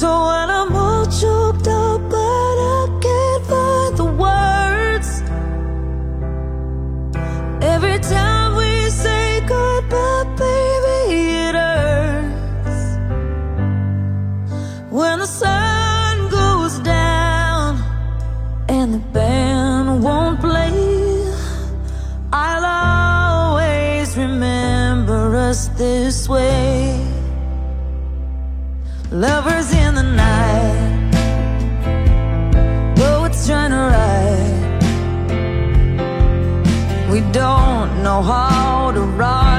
So when I'm all choked up, but I can't find the words. Every time we say goodbye, baby, it hurts. When the sun goes down and the band won't play, I'll always remember us this way. Lovers in the night, poets trying to write. We don't know how to rhyme,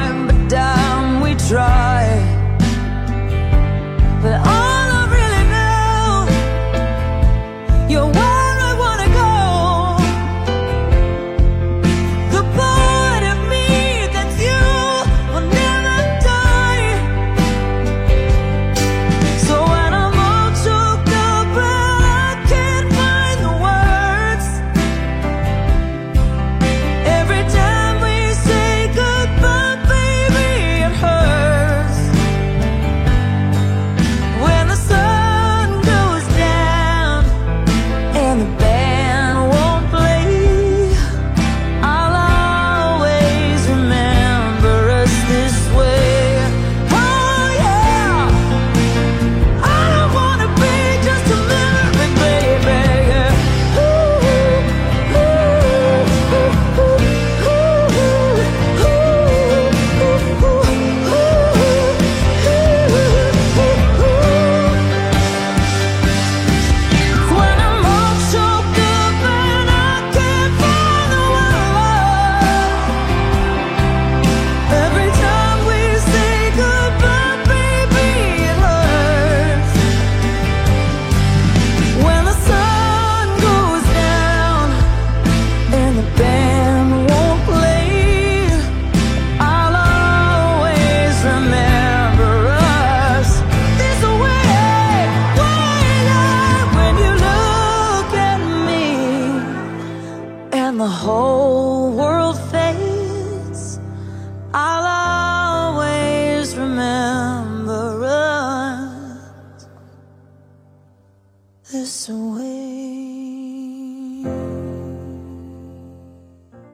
the whole world fades. I'll always remember us this way.